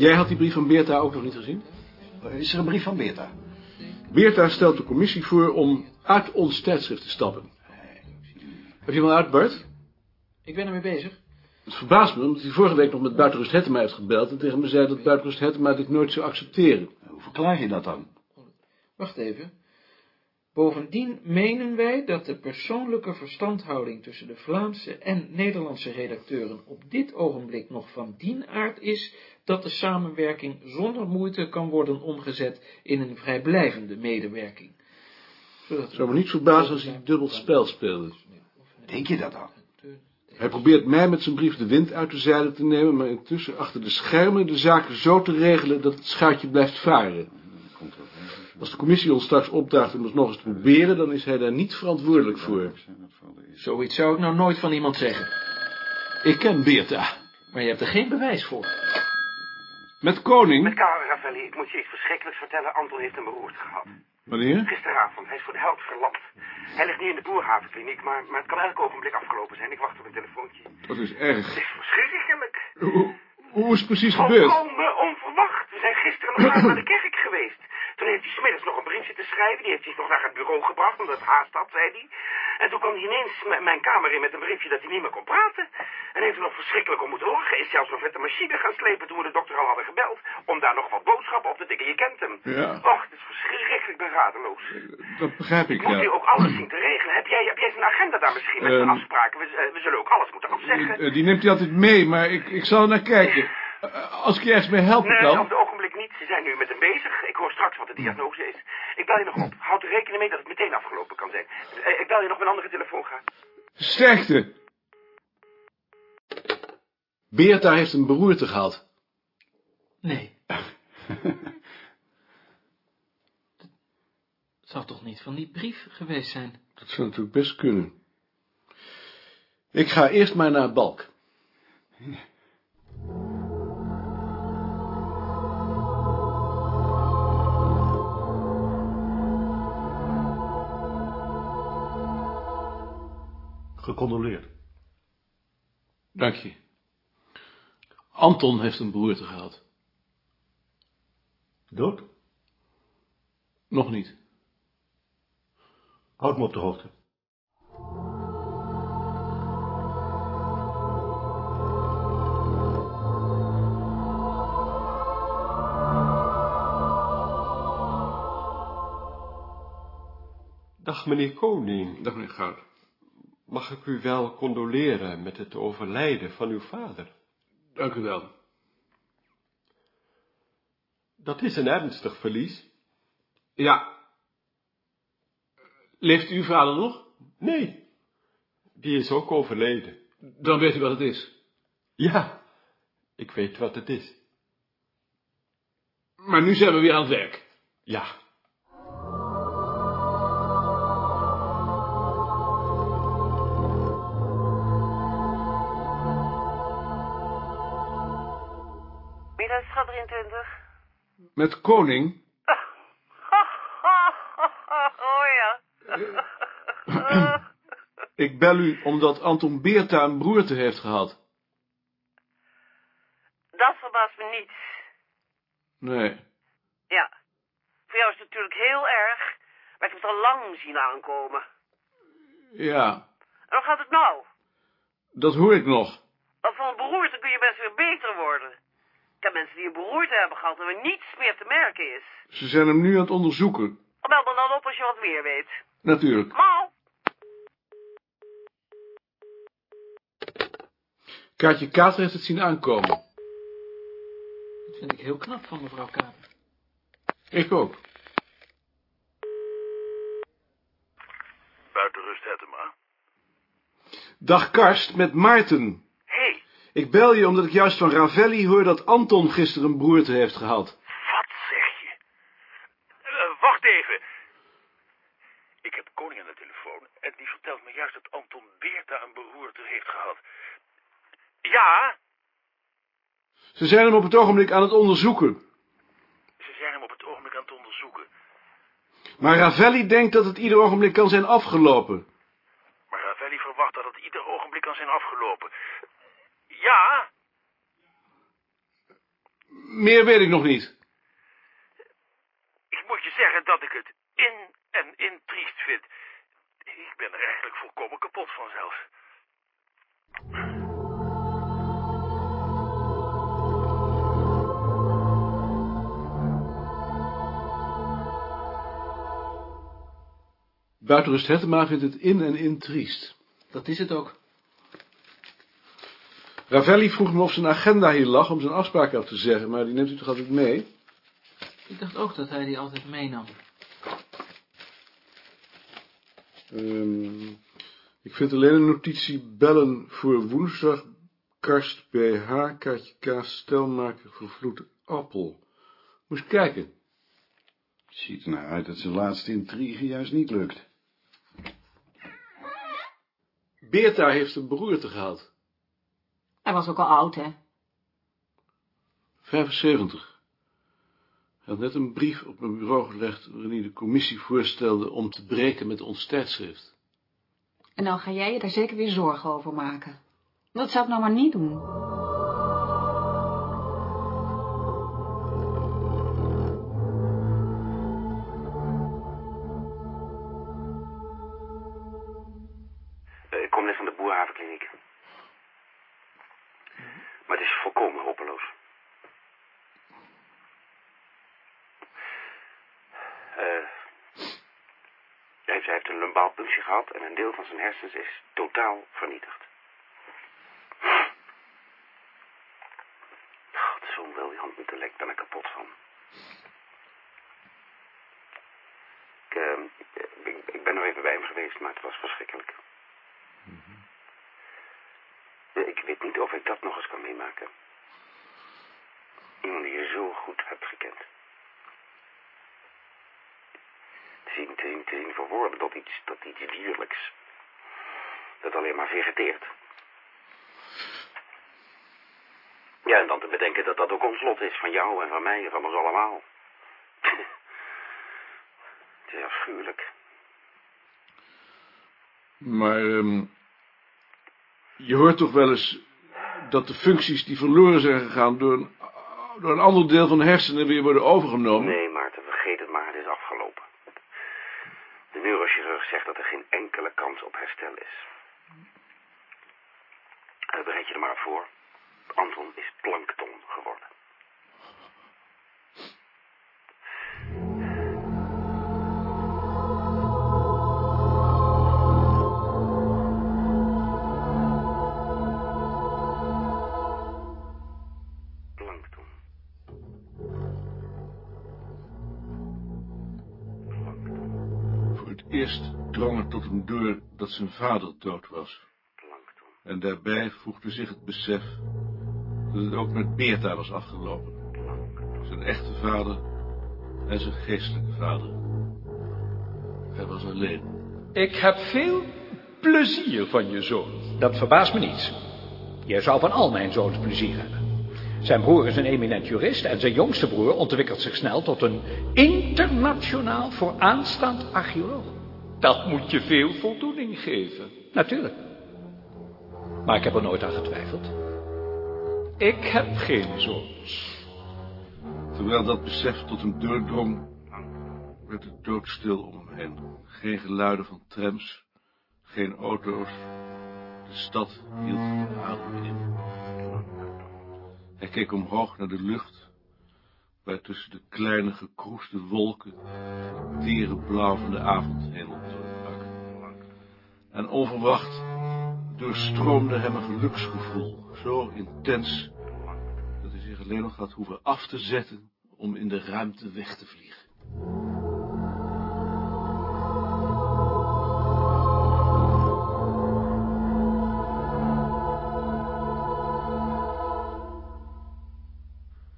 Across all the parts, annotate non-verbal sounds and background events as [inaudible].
Jij had die brief van Beerta ook nog niet gezien? Is er een brief van Beerta? Beerta stelt de commissie voor om uit ons tijdschrift te stappen. Heb je hem al uit, Bart? Ik ben ermee bezig. Het verbaast me, omdat hij vorige week nog met Buitenrust Hettema heeft gebeld... en tegen me zei dat Buitenrust Hettema dit nooit zou accepteren. Hoe verklaar je dat dan? Wacht even. Bovendien menen wij dat de persoonlijke verstandhouding tussen de Vlaamse en Nederlandse redacteuren op dit ogenblik nog van dien aard is dat de samenwerking zonder moeite kan worden omgezet in een vrijblijvende medewerking. Zodat Het zou me niet verbazen als hij dubbel spel speelde. Denk je dat dan? Hij probeert mij met zijn brief de wind uit de zeilen te nemen... maar intussen achter de schermen de zaken zo te regelen dat het schuitje blijft varen. Als de commissie ons straks opdraagt om het nog eens te proberen... dan is hij daar niet verantwoordelijk voor. Zoiets zou ik nou nooit van iemand zeggen. Ik ken Beerta. Maar je hebt er geen bewijs voor. Met Koning? Met Karel Ravelli, ik moet je iets verschrikkelijks vertellen. Anton heeft een beroerte gehad. Wanneer? Gisteravond, hij is voor de helft verlamd. Hij ligt nu in de boerhavenkliniek, maar, maar het kan elk ogenblik afgelopen zijn. Ik wacht op een telefoontje. Dat is Het erg. is verschrikkelijk. Hoe, hoe is het precies gebeurd? Volkomen onverwacht. We zijn gisteren nog laat naar de kerk geweest. Toen heeft hij smiddags nog een briefje te schrijven. Die heeft hij nog naar het bureau gebracht, omdat het haast had, zei hij. En toen kwam hij ineens mijn kamer in met een briefje dat hij niet meer kon praten. En heeft er nog verschrikkelijk om moeten lachen. Is zelfs nog met de machine gaan slepen toen we de dokter al hadden gebeld. Om daar nog wat boodschappen op te tikken. Je kent hem. Ja. Och, het is verschrikkelijk. Ik ben radeloos. Dat begrijp ik, moet ja. nu ook alles zien te regelen. Heb jij, heb jij zijn agenda daar misschien met Ehm. zijn afspraken? We, eh, we zullen ook alles moeten afzeggen. Eh, Die neemt hij altijd mee, maar ik, ik zal er naar kijken. Eh, Als ik je ergens mee helpen kan... het ogenblik niet. Ze zijn nu met hem bezig. Ik hoor straks wat de diagnose is. Ik bel je nog op. Houd er rekening mee dat het meteen afgelopen kan zijn. Eh, Ik bel je nog met een andere telefoon gaan. Sterkte! Beerta heeft een beroerte gehad. Nee. [laughs] Het zou toch niet van die brief geweest zijn? Dat zou natuurlijk best kunnen. Ik ga eerst maar naar Balk. [laughs] Gecondoleerd. Dank je. Anton heeft een beroerte gehad. Dood? Nog niet. Houd me op de hoogte. Dag meneer Koning, Dag meneer Goud. Mag ik u wel condoleren met het overlijden van uw vader? Dank u wel. Dat is een ernstig verlies. Ja. Leeft uw vader nog? Nee, die is ook overleden. Dan weet u wat het is. Ja, ik weet wat het is. Maar nu zijn we weer aan het werk. Ja, Middagsschat 23. Met Koning. [laughs] oh ja. [clears throat] Ik bel u omdat Anton Beerta een broerte heeft gehad. Dat verbaast me niet. Nee. Ja. Voor jou is het natuurlijk heel erg, maar ik heb het al lang zien aankomen. Ja, En hoe gaat het nou? dat hoor ik nog. Want van een beroerte kun je best weer beter worden. Ik beroerte hebben gehad en waar niets meer te merken is. Ze zijn hem nu aan het onderzoeken. Bel me dan op als je wat meer weet. Natuurlijk. Mau! Kaartje Kater heeft het zien aankomen. Dat vind ik heel knap van mevrouw Kamer. Ik ook. Buitenrust Hettema. Dag Karst, met Maarten. Ik bel je omdat ik juist van Ravelli hoor dat Anton gisteren een broerte heeft gehad. wat zeg je? Eh, wacht even. Ik heb koning aan de telefoon en die vertelt me juist dat Anton Beerta een beroerte heeft gehad. Ja, Ze zijn hem op het ogenblik aan het onderzoeken. ze zijn hem op het ogenblik aan het onderzoeken. Maar Ravelli denkt dat het ieder ogenblik kan zijn afgelopen. Maar Ravelli verwacht dat het ieder ogenblik kan zijn afgelopen. Ja, meer weet ik nog niet. Ik moet je zeggen dat ik het in en in triest vind. Ik ben er eigenlijk volkomen kapot van zelfs. Buitenrust Hettema vindt het in en in triest. Dat is het ook. Ravelli vroeg me of zijn agenda hier lag om zijn afspraak af te zeggen, maar die neemt u toch altijd mee? Ik dacht ook dat hij die altijd meenam. Ehm, ik vind alleen een notitie bellen voor woensdag. Karst BH, kaartje kaas, stelmaker voor vloed appel. Moest kijken. Ziet er nou uit dat zijn laatste intrigue juist niet lukt. Beerta heeft een beroerte gehad. Hij was ook al oud, hè? 75. Hij had net een brief op mijn bureau gelegd waarin hij de commissie voorstelde om te breken met ons tijdschrift. En dan ga jij je daar zeker weer zorgen over maken. Dat zou ik nou maar niet doen. Maar het is volkomen hopeloos. Eh, hij heeft- een lumbaalpunctie gehad en een deel van zijn hersens is totaal vernietigd. Zo'n briljant intellect ben ik kapot van. Ik, eh, ik, ik ben nog even bij hem geweest, maar het was verschrikkelijk. Ik weet niet of ik dat nog eens kan meemaken. Iemand die je zo goed hebt gekend. Te zien, te zien, te tot iets, tot iets dierlijks. Dat alleen maar vegeteert. Ja, en dan te bedenken dat dat ook ons lot is, van jou en van mij en van ons allemaal. [laughs] Het is afschuwelijk. Maar ehm, je hoort toch wel eens dat de functies die verloren zijn gegaan door een, door een ander deel van de hersenen weer worden overgenomen? Nee, Maarten, vergeet het maar, het is afgelopen. De neurochirurg zegt dat er geen enkele kans op herstel is. Uh, bereid je er maar voor. Anton is plankton geworden. Tot hem door dat zijn vader dood was. Plankton. En daarbij voegde zich het besef dat het ook met Beerta was afgelopen. Zijn echte vader en zijn geestelijke vader. Hij was alleen. Ik heb veel plezier van je zoon. Dat verbaast me niet. Je zou van al mijn zoons plezier hebben. Zijn broer is een eminent jurist en zijn jongste broer ontwikkelt zich snel tot een internationaal vooraanstaand archeoloog. Dat moet je veel voldoening geven. Natuurlijk. Maar ik heb er nooit aan getwijfeld. Ik heb geen zoons. Terwijl dat besef tot hem doordrong, werd het doodstil om hem heen. Geen geluiden van trams, geen auto's. De stad hield de adem in. Hij keek omhoog naar de lucht, waar tussen de kleine gekroesde wolken het tere blauw van de avondhemel. En onverwacht doorstroomde hem een geluksgevoel, zo intens, dat hij zich alleen nog had hoeven af te zetten om in de ruimte weg te vliegen.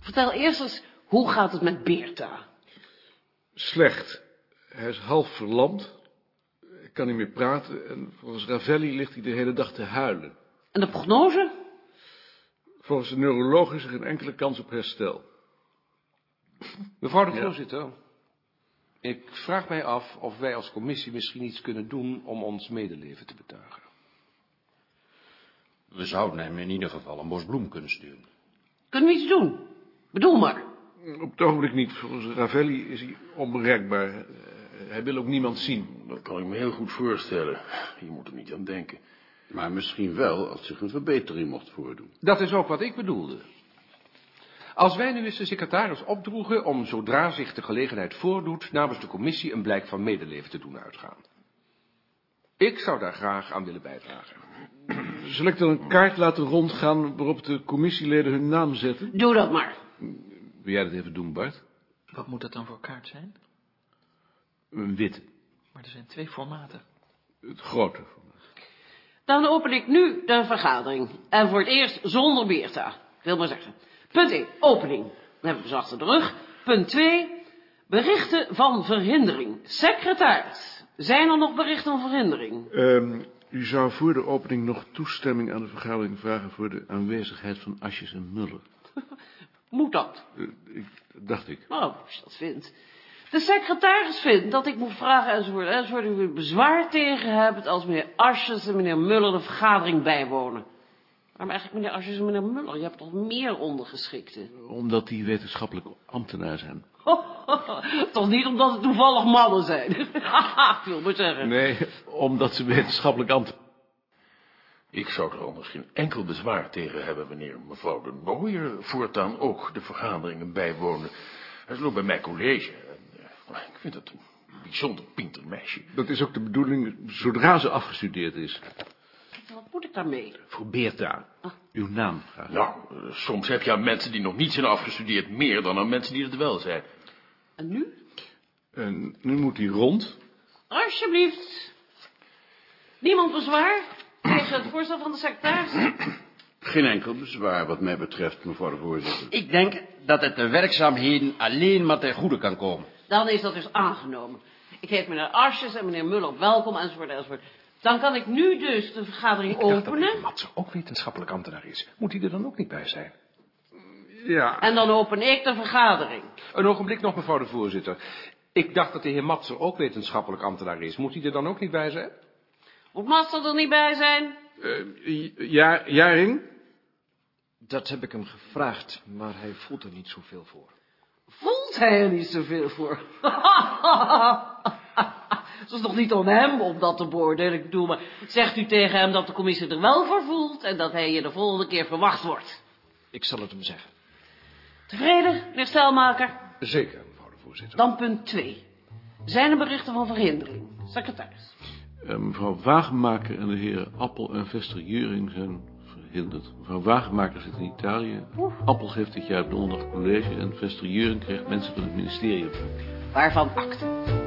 Vertel eerst eens, hoe gaat het met Beerta? Slecht. Hij is half verlamd. Hij kan niet meer praten en volgens Ravelli ligt hij de hele dag te huilen. En de prognose? Volgens de neuroloog is er geen enkele kans op herstel. Mevrouw de Ja. voorzitter, ik vraag mij af of wij als commissie misschien iets kunnen doen om ons medeleven te betuigen. We zouden hem in ieder geval een bos bloem kunnen sturen. Kunnen we iets doen? Bedoel maar. Op het ogenblik niet. Volgens Ravelli is hij onbereikbaar. Eh, Hij wil ook niemand zien. Dat kan ik me heel goed voorstellen. Je moet er niet aan denken. Maar misschien wel als zich een verbetering mocht voordoen. Dat is ook wat ik bedoelde. Als wij nu eens de secretaris opdroegen om, zodra zich de gelegenheid voordoet, namens de commissie een blijk van medeleven te doen uitgaan. Ik zou daar graag aan willen bijdragen. Zal ik dan een kaart laten rondgaan waarop de commissieleden hun naam zetten? Doe dat maar. Wil jij dat even doen, Bart? Wat moet dat dan voor kaart zijn? Een witte. Maar er zijn twee formaten. Het grote. Dan open ik nu de vergadering. En voor het eerst zonder Beerta. Ik wil maar zeggen. Punt 1, opening. Dan hebben we ze achter de rug. Punt 2, berichten van verhindering. Secretaris, zijn er nog berichten van verhindering? Ehm, u zou voor de opening nog toestemming aan de vergadering vragen voor de aanwezigheid van Asjes en Muller. [laughs] Moet dat? Eh, ik, dacht ik. Nou, als je dat vindt. De secretaris vindt dat ik moet vragen enzovoort, enzovoort. U bezwaar tegen hebt als meneer Asjes en meneer Muller de vergadering bijwonen. Waarom eigenlijk meneer Asjes en meneer Muller? Je hebt toch meer ondergeschikten? Omdat die wetenschappelijk ambtenaar zijn. [laughs] toch niet omdat het toevallig mannen zijn? [laughs] ik wil maar zeggen. Nee, omdat ze wetenschappelijk ambtenaar Ik zou er anders geen enkel bezwaar tegen hebben wanneer mevrouw de Nooier voortaan ook de vergaderingen bijwonen. Hij is ook bij mijn college. En, eh, ik vind het een bijzonder pinter meisje. Dat is ook de bedoeling zodra ze afgestudeerd is. Wat moet ik daarmee? Voor Beerta. Uw naam graag. Nou, eh, soms heb je aan mensen die nog niet zijn afgestudeerd meer dan aan mensen die het wel zijn. En nu? En nu moet hij rond. Alsjeblieft. Niemand bezwaar tegen het voorstel van de secretaris? [clears throat] Geen enkel bezwaar wat mij betreft, mevrouw de voorzitter. Ik denk dat het de werkzaamheden alleen maar ten goede kan komen. Dan is dat dus aangenomen. Ik heet meneer Arsjes en meneer Muller welkom enzovoort enzovoort. Dan kan ik nu dus de vergadering Ik dacht dat openen. meneer Matze ook wetenschappelijk ambtenaar is. Moet hij er dan ook niet bij zijn? Ja. En dan open ik de vergadering. Een ogenblik nog, mevrouw de voorzitter. Ik dacht dat de heer Matze ook wetenschappelijk ambtenaar is. Moet hij er dan ook niet bij zijn? Moet Master er niet bij zijn? Eh, ja, Jaring? Dat heb ik hem gevraagd, maar hij voelt er niet zoveel voor. Voelt hij er niet zoveel voor? [laughs] Het is nog niet aan hem om dat te beoordelen. Ik bedoel, maar zegt u tegen hem dat de commissie er wel voor voelt... en dat hij hier de volgende keer verwacht wordt. Ik zal het hem zeggen. Tevreden, meneer Stelmaker? Zeker, mevrouw de voorzitter. Dan punt 2. Zijn er berichten van verhindering? Secretaris. Eh, mevrouw Wagenmaker en de heren Appel en Vester Juring zijn verhinderd. Mevrouw Wagenmaker zit in Italië. Appel geeft dit jaar donderdag college en Vester Juring krijgt mensen van het ministerie. Waarvan akte?